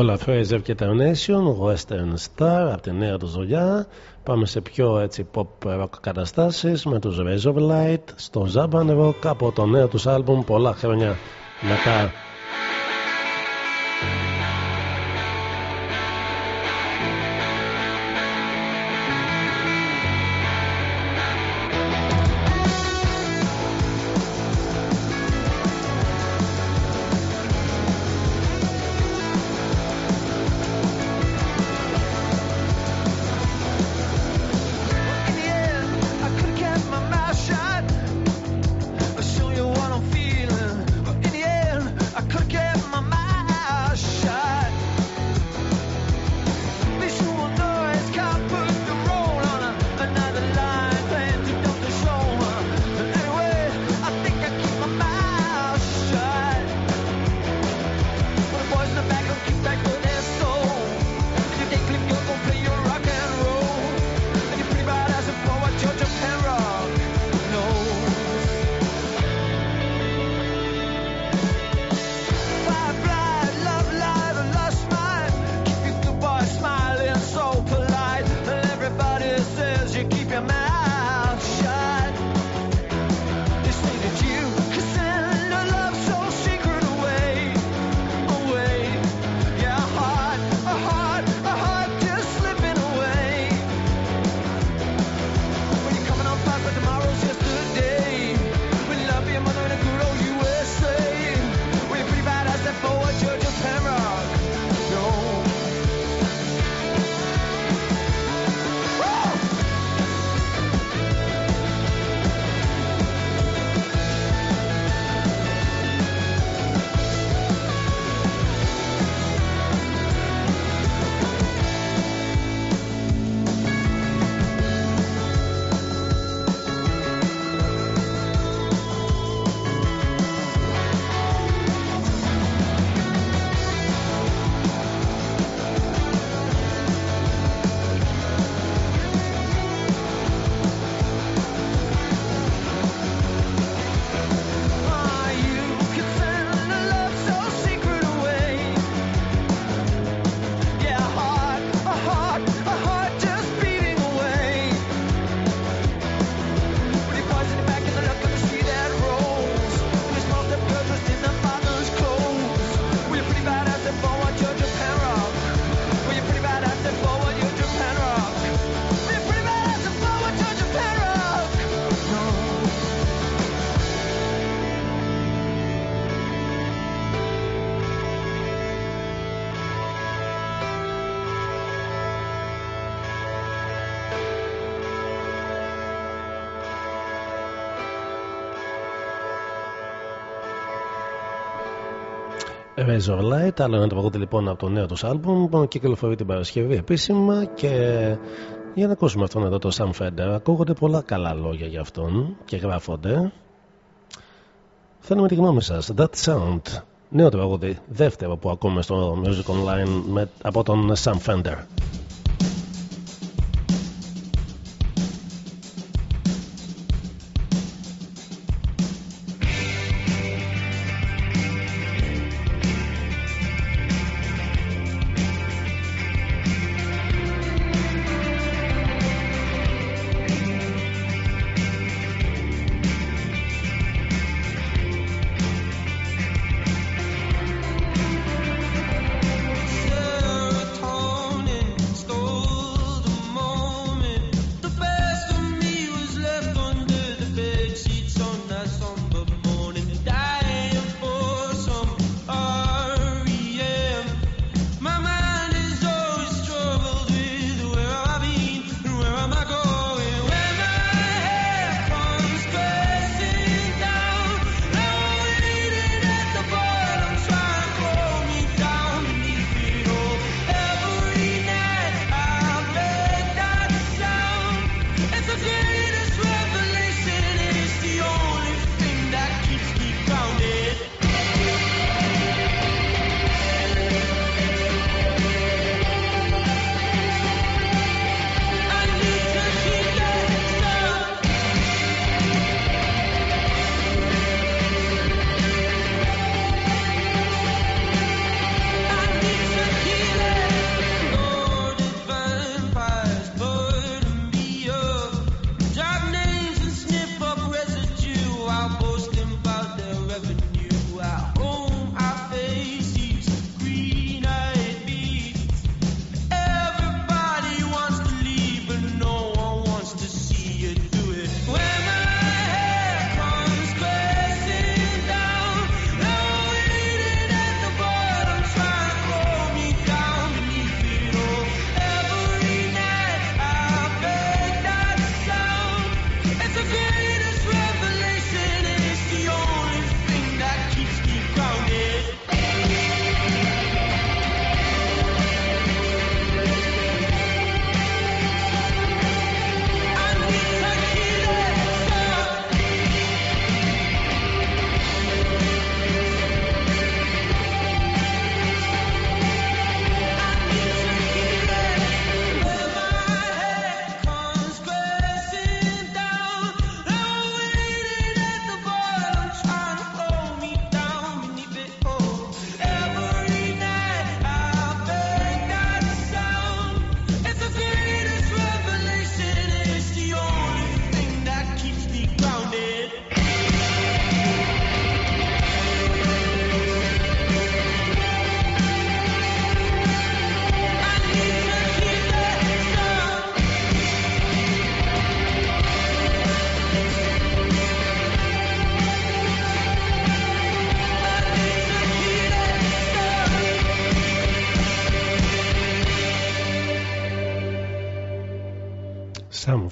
A: Paula Fraser και Tarnation, Western Star από τη νέα τους δουλειά. Πάμε σε πιο έτσι pop rock καταστάσεις με τους Razor Light στο Zaban Rock από το νέο τους άλμπουμ πολλά χρόνια μετά.
O: Razor Light, άλλο ένα τραγούδι λοιπόν από το νέο τους άλμπουμ που κυκλοφορεί την Παρασκευή επίσημα και για να ακούσουμε αυτόν εδώ το Sam Fender. Ακούγονται πολλά καλά λόγια για αυτόν και γράφονται. Θέλουμε τη γνώμη σας. That Sound. Νέο τραγούδι, δεύτερο που ακούμε στο Music Online με, από τον Sam Fender.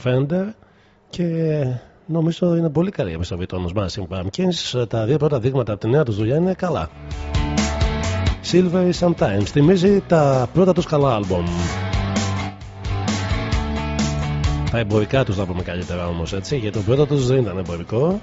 O: Sam Fender και νομίζω είναι πολύ καλή η επιστροφή των Smashing Pumpkins. Τα δύο πρώτα δείγματα από τη νέα τους δουλειά είναι καλά. Silver Sometimes θυμίζει τα πρώτα τους καλά άλμπομ. Τα εμπορικά τους θα πούμε καλύτερα όμως έτσι, γιατί το πρώτο τους δεν ήταν εμπορικό.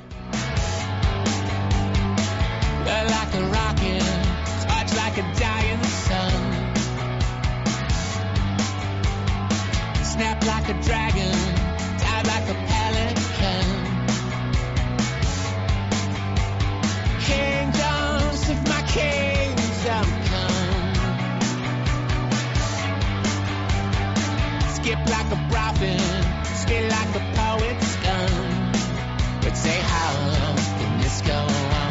P: skip like a robin, spit like a poet's gun. But say, how long can this go on?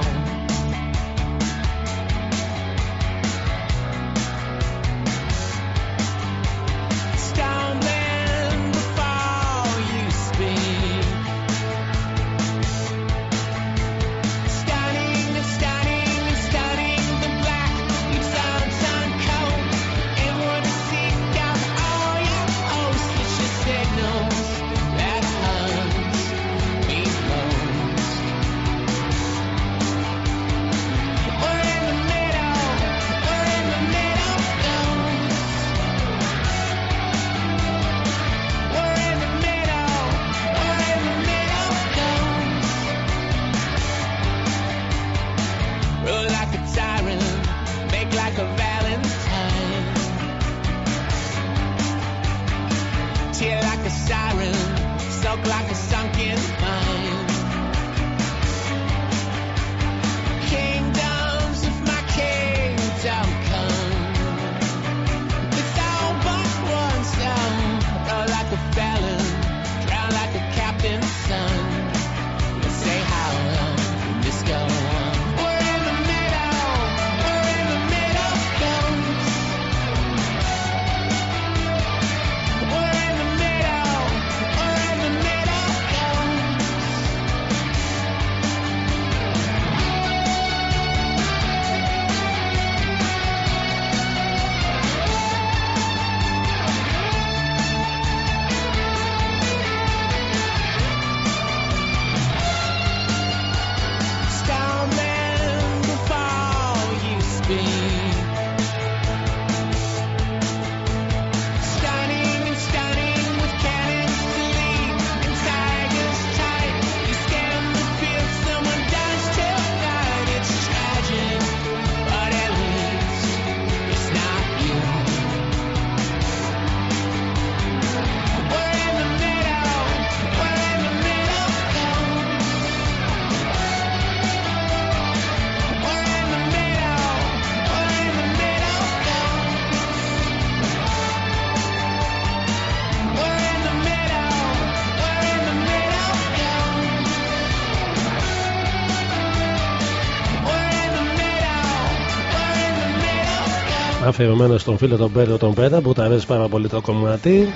A: αφιερωμένο στον φίλο τον Πέρο τον Πέρα που τα αρέσει πάρα πολύ το κομμάτι.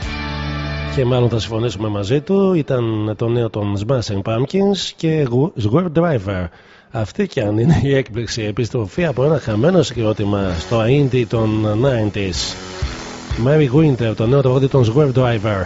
A: Και μάλλον θα συμφωνήσουμε μαζί του. Ήταν το νέο των Smashing Pumpkins και Swerve Driver. Αυτή και αν είναι η έκπληξη επιστροφή από ένα χαμένο συγκρότημα στο indie των 90s Mary Winter το νέο τραγούδι των Swerve Driver.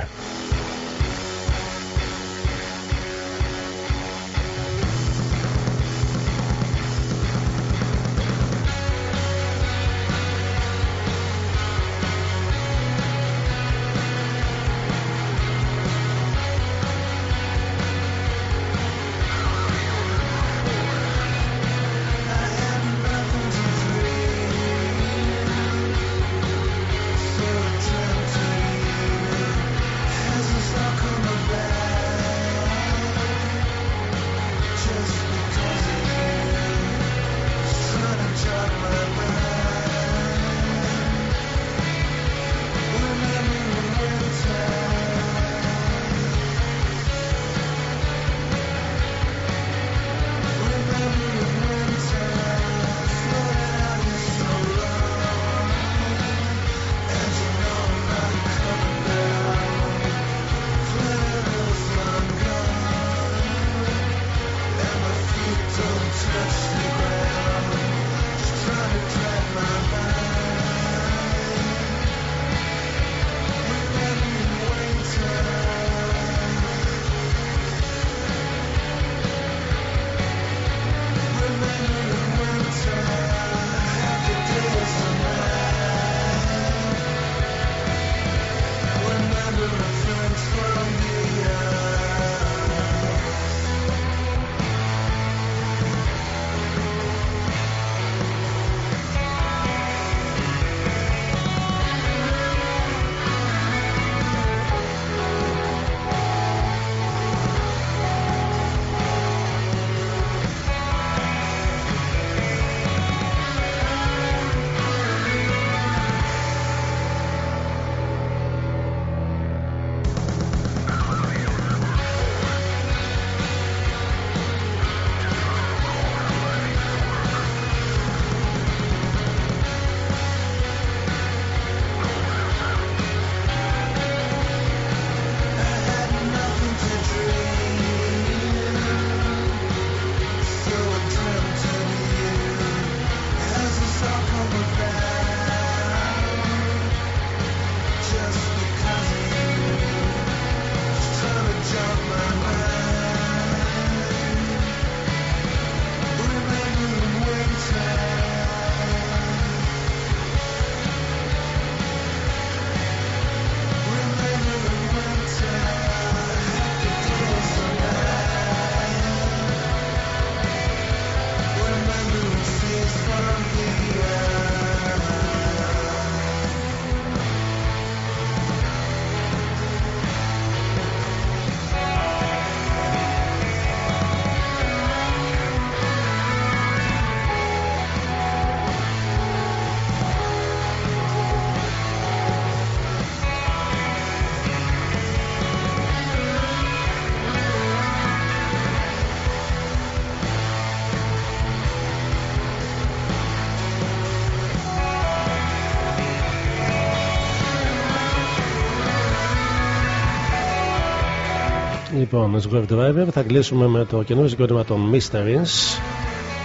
A: Λοιπόν, Swerve Driver θα κλείσουμε με το καινούριο συγκρότημα των Mysteries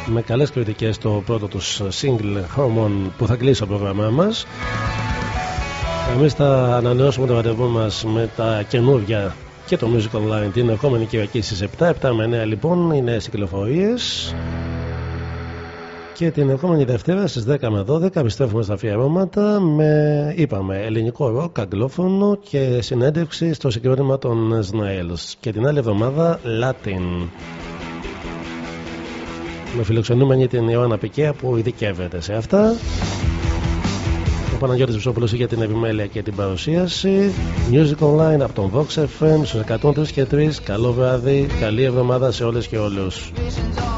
A: με καλές κριτικές στο πρώτο τους single Hormone που θα κλείσει το πρόγραμμά μας. Εμείς θα ανανεώσουμε το ραντεβού μας με τα καινούργια και το Music Online την ερχόμενη Κυριακή στις 7, 7 με 9 λοιπόν οι νέες κυκλοφορίες και την ερχόμενη Δευτέρα στις 10 με 12 επιστρέφουμε στα αφιερώματα με, είπαμε, ελληνικό ροκ, αγγλόφωνο και συνέντευξη στο συγκρότημα των Snails. Και την άλλη εβδομάδα Latin. Με φιλοξενούμενη την Ιωάννα Πικέα που ειδικεύεται σε αυτά. Ο Παναγιώτης Βουσόπουλος για την επιμέλεια και την παρουσίαση. Music Online από τον Vox FM στους 103 και 3. Καλό βράδυ, καλή εβδομάδα σε όλες και όλους.
I: Visions all